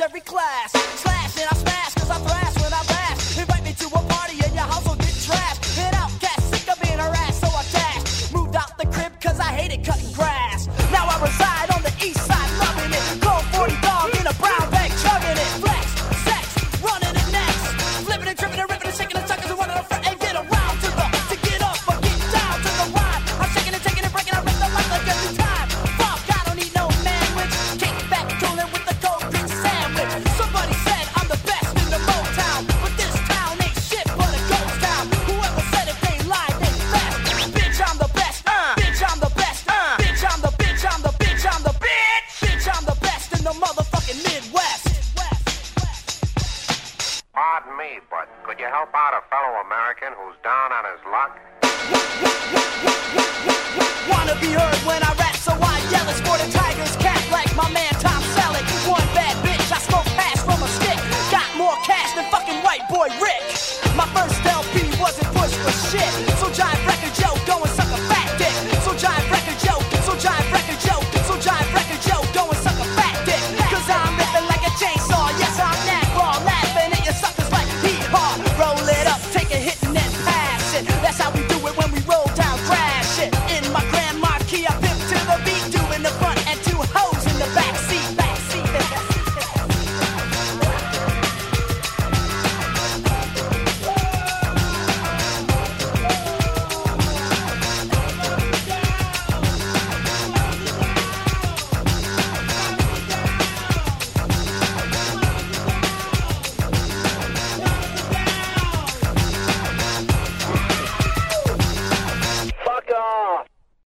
every class. me, but could you help out a fellow American who's down on his luck? Wanna be heard when I rap, so I yell